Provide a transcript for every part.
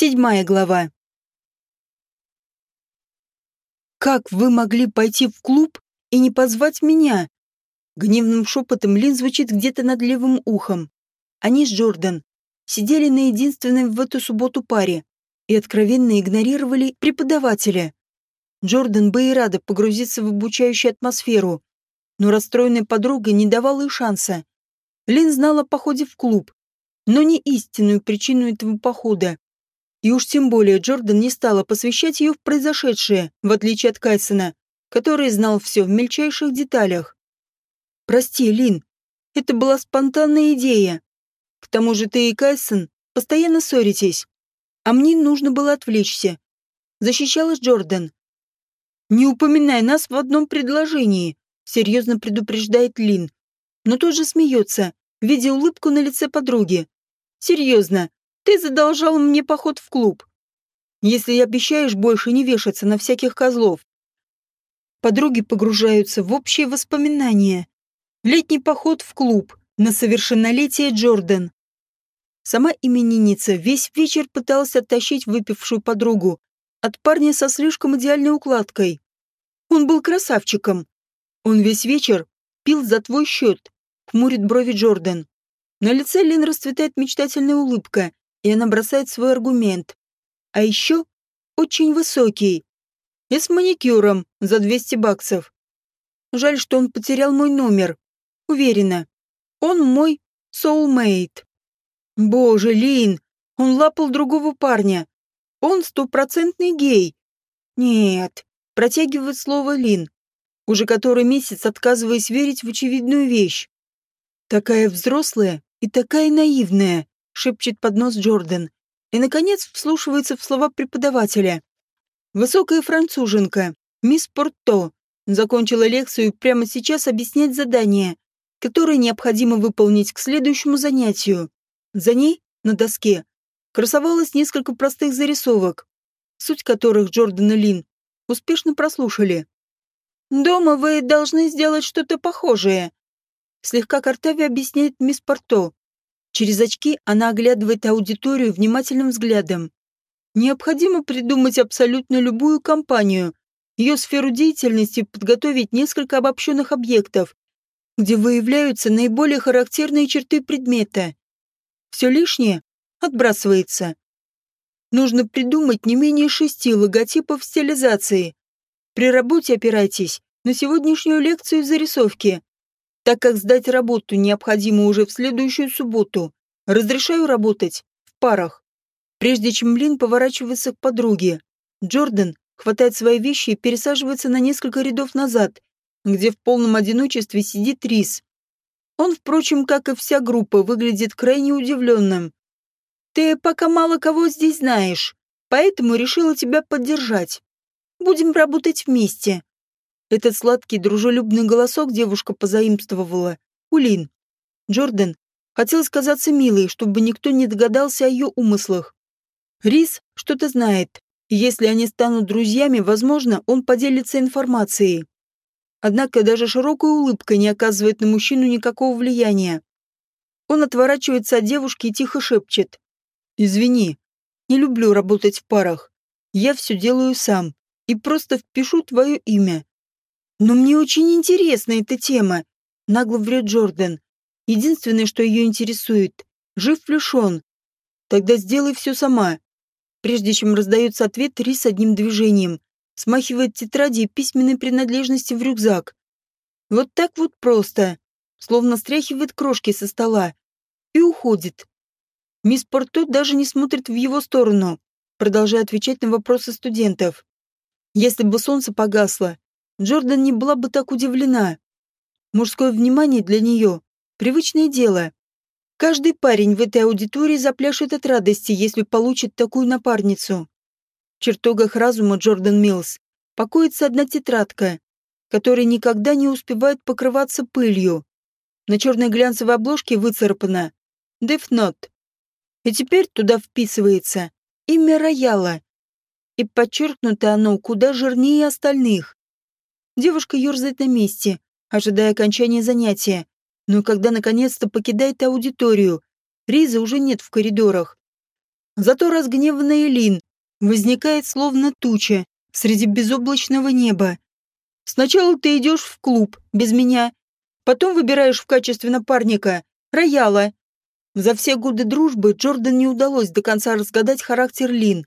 Седьмая глава. «Как вы могли пойти в клуб и не позвать меня?» Гневным шепотом Лин звучит где-то над левым ухом. Они с Джордан сидели на единственной в эту субботу паре и откровенно игнорировали преподавателя. Джордан бы и рада погрузиться в обучающую атмосферу, но расстроенная подруга не давала и шанса. Лин знала о походе в клуб, но не истинную причину этого похода. И уж тем более Джордан не стала посвящать ее в произошедшее, в отличие от Кайсона, который знал все в мельчайших деталях. «Прости, Лин, это была спонтанная идея. К тому же ты и Кайсон постоянно ссоритесь, а мне нужно было отвлечься». Защищалась Джордан. «Не упоминай нас в одном предложении», — серьезно предупреждает Лин, но тут же смеется, видя улыбку на лице подруги. «Серьезно, ты задолжал мне поход в клуб. Если обещаешь больше не вешаться на всяких козлов. Подруги погружаются в общие воспоминания. Летний поход в клуб на совершеннолетие Джордан. Сама именинница весь вечер пыталась оттащить выпившую подругу от парня со слишком идеальной укладкой. Он был красавчиком. Он весь вечер пил за твой счет, хмурит брови Джордан. На лице Лин расцветает мечтательная улыбка, и она бросает свой аргумент. А еще очень высокий. И с маникюром за 200 баксов. Жаль, что он потерял мой номер. Уверена. Он мой soulmate. Боже, Лин, он лапал другого парня. Он стопроцентный гей. Нет, протягивает слово Лин, уже который месяц отказываясь верить в очевидную вещь. Такая взрослая и такая наивная шепчет под нос Джордан. И, наконец, вслушивается в слова преподавателя. Высокая француженка, мисс Порто, закончила лекцию и прямо сейчас объяснять задание, которое необходимо выполнить к следующему занятию. За ней, на доске, красовалось несколько простых зарисовок, суть которых Джордан и Лин успешно прослушали. «Дома вы должны сделать что-то похожее», слегка картаве объясняет мисс Порто. Через очки она оглядывает аудиторию внимательным взглядом. Необходимо придумать абсолютно любую компанию, ее сферу деятельности подготовить несколько обобщенных объектов, где выявляются наиболее характерные черты предмета. Все лишнее отбрасывается. Нужно придумать не менее шести логотипов стилизации. При работе опирайтесь на сегодняшнюю лекцию зарисовки. Так как сдать работу необходимо уже в следующую субботу, разрешаю работать в парах. Прежде чем Лин поворачивается к подруге, Джордан хватает свои вещи и пересаживается на несколько рядов назад, где в полном одиночестве сидит Рис. Он, впрочем, как и вся группа, выглядит крайне удивленным. «Ты пока мало кого здесь знаешь, поэтому решила тебя поддержать. Будем работать вместе. Этот сладкий, дружелюбный голосок девушка позаимствовала. Улин. Джордан хотел казаться милой, чтобы никто не догадался о ее умыслах. Рис что-то знает. Если они станут друзьями, возможно, он поделится информацией. Однако даже широкая улыбка не оказывает на мужчину никакого влияния. Он отворачивается от девушки и тихо шепчет. «Извини, не люблю работать в парах. Я все делаю сам и просто впишу твое имя. «Но мне очень интересна эта тема», — нагло врет Джордан. «Единственное, что ее интересует, жив ли он? Тогда сделай все сама». Прежде чем раздается ответ, Рис одним движением смахивает тетради и письменной принадлежности в рюкзак. Вот так вот просто, словно стряхивает крошки со стола и уходит. Мисс Порто даже не смотрит в его сторону, продолжая отвечать на вопросы студентов. Если бы солнце погасло, Джордан не была бы так удивлена. Мужское внимание для нее — привычное дело. Каждый парень в этой аудитории запляшет от радости, если получит такую напарницу. В чертогах разума Джордан Милс покоится одна тетрадка, которая никогда не успевает покрываться пылью. На черной глянцевой обложке выцарапано «Death Note». И теперь туда вписывается имя рояла. И подчеркнуто оно куда жирнее остальных. Девушка ерзает на месте, ожидая окончания занятия. Но когда наконец-то покидает аудиторию, Риза уже нет в коридорах. Зато разгневанная Лин возникает словно туча среди безоблачного неба. Сначала ты идешь в клуб без меня, потом выбираешь в качестве напарника Рояла. За все годы дружбы Джордан не удалось до конца разгадать характер Лин.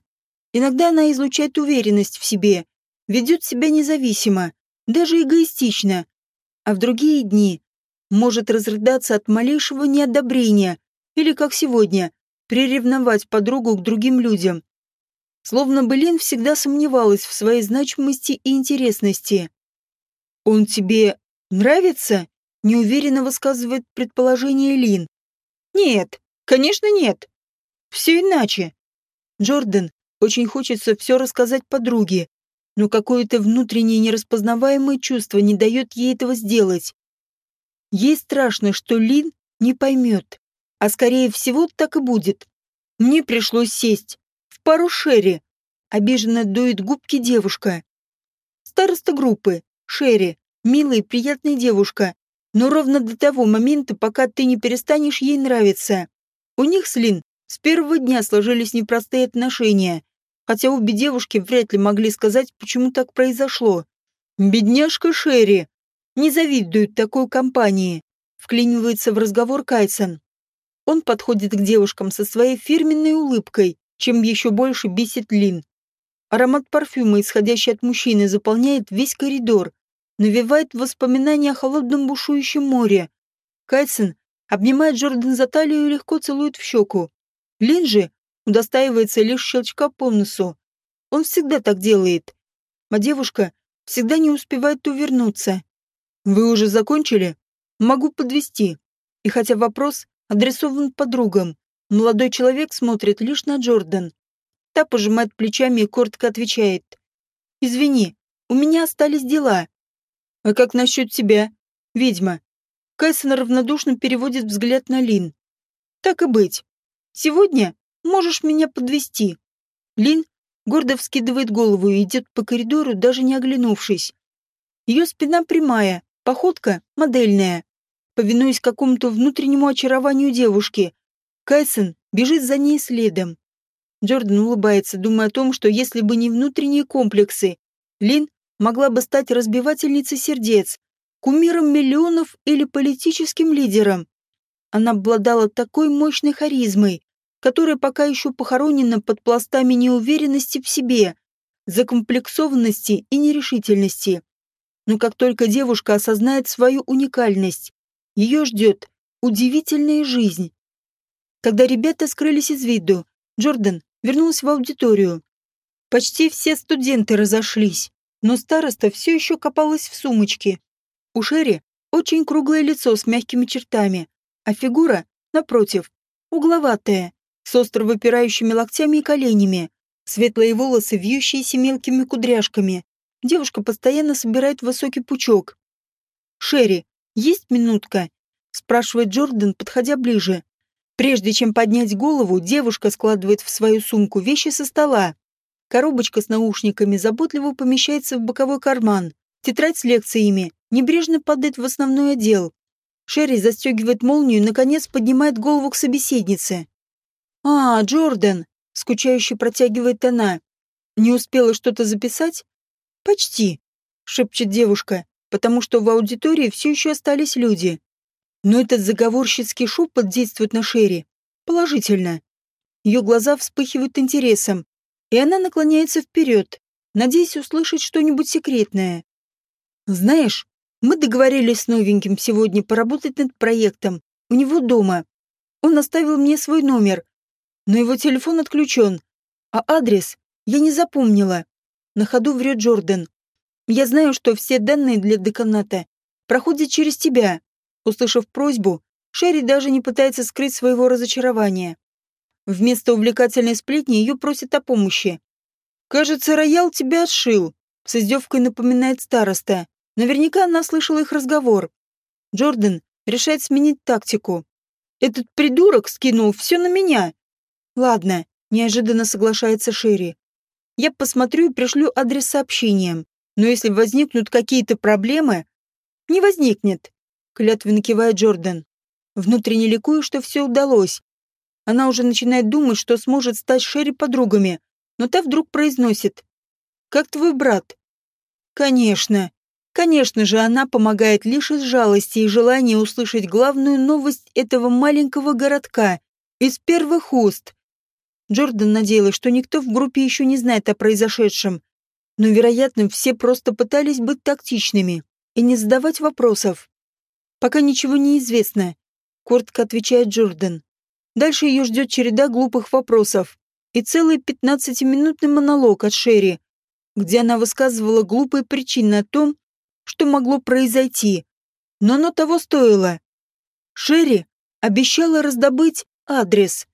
Иногда она излучает уверенность в себе, ведет себя независимо, даже эгоистично, а в другие дни может разрыдаться от малейшего неодобрения или, как сегодня, приревновать подругу к другим людям. Словно бы Лин всегда сомневалась в своей значимости и интересности. «Он тебе нравится?» – неуверенно высказывает предположение Лин. «Нет, конечно нет. Все иначе. Джордан очень хочется все рассказать подруге, но какое-то внутреннее нераспознаваемое чувство не дает ей этого сделать. Ей страшно, что Лин не поймет, а скорее всего так и будет. Мне пришлось сесть в пару Шерри. Обиженно дует губки девушка. Староста группы, Шерри, милая приятная девушка, но ровно до того момента, пока ты не перестанешь ей нравиться. У них с Лин с первого дня сложились непростые отношения, хотя обе девушки вряд ли могли сказать, почему так произошло. «Бедняжка Шерри!» «Не завидуют такой компании», — вклинивается в разговор Кайсон. Он подходит к девушкам со своей фирменной улыбкой, чем еще больше бесит Лин. Аромат парфюма, исходящий от мужчины, заполняет весь коридор, навевает воспоминания о холодном бушующем море. Кайсон обнимает Джордан за талию и легко целует в щеку. Лин же удостаивается лишь щелчка по носу. Он всегда так делает. А девушка всегда не успевает увернуться. «Вы уже закончили? Могу подвести. И хотя вопрос адресован подругам, молодой человек смотрит лишь на Джордан. Та пожимает плечами и коротко отвечает. «Извини, у меня остались дела». «А как насчет тебя, ведьма?» Кайсон равнодушно переводит взгляд на Лин. «Так и быть. Сегодня Можешь меня подвести. Лин гордо вскидывает голову и идет по коридору, даже не оглянувшись. Ее спина прямая, походка модельная. Повинуясь какому-то внутреннему очарованию девушки, Кайсон бежит за ней следом. Джордан улыбается, думая о том, что если бы не внутренние комплексы, Лин могла бы стать разбивательницей сердец, кумиром миллионов или политическим лидером. Она обладала такой мощной харизмой, которая пока еще похоронена под пластами неуверенности в себе, закомплексованности и нерешительности. Но как только девушка осознает свою уникальность, ее ждет удивительная жизнь. Когда ребята скрылись из виду, Джордан вернулась в аудиторию. Почти все студенты разошлись, но староста все еще копалась в сумочке. У Шерри очень круглое лицо с мягкими чертами, а фигура, напротив, угловатая с остро выпирающими локтями и коленями, светлые волосы, вьющиеся мелкими кудряшками. Девушка постоянно собирает высокий пучок. «Шерри, есть минутка?» – спрашивает Джордан, подходя ближе. Прежде чем поднять голову, девушка складывает в свою сумку вещи со стола. Коробочка с наушниками заботливо помещается в боковой карман. Тетрадь с лекциями небрежно падает в основной отдел. Шерри застегивает молнию и, наконец, поднимает голову к собеседнице. «А, Джордан!» — скучающе протягивает она. «Не успела что-то записать?» «Почти», — шепчет девушка, потому что в аудитории все еще остались люди. Но этот заговорщицкий шепот действует на Шерри. Положительно. Ее глаза вспыхивают интересом, и она наклоняется вперед, надеясь услышать что-нибудь секретное. «Знаешь, мы договорились с новеньким сегодня поработать над проектом. У него дома. Он оставил мне свой номер, но его телефон отключен, а адрес я не запомнила. На ходу врет Джордан. Я знаю, что все данные для деканата проходят через тебя. Услышав просьбу, Шерри даже не пытается скрыть своего разочарования. Вместо увлекательной сплетни ее просят о помощи. «Кажется, роял тебя отшил», — с издевкой напоминает староста. Наверняка она слышала их разговор. Джордан решает сменить тактику. «Этот придурок скинул все на меня. Ладно, неожиданно соглашается Шерри. Я посмотрю и пришлю адрес сообщением. Но если возникнут какие-то проблемы... Не возникнет, клятвенно кивает Джордан. Внутренне ликую, что все удалось. Она уже начинает думать, что сможет стать Шерри подругами, но та вдруг произносит. «Как твой брат?» «Конечно. Конечно же, она помогает лишь из жалости и желания услышать главную новость этого маленького городка из первых уст. Джордан надеялась, что никто в группе еще не знает о произошедшем, но, вероятно, все просто пытались быть тактичными и не задавать вопросов. «Пока ничего не известно», — коротко отвечает Джордан. Дальше ее ждет череда глупых вопросов и целый пятнадцатиминутный монолог от Шерри, где она высказывала глупые причины о том, что могло произойти. Но оно того стоило. Шерри обещала раздобыть адрес,